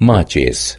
marches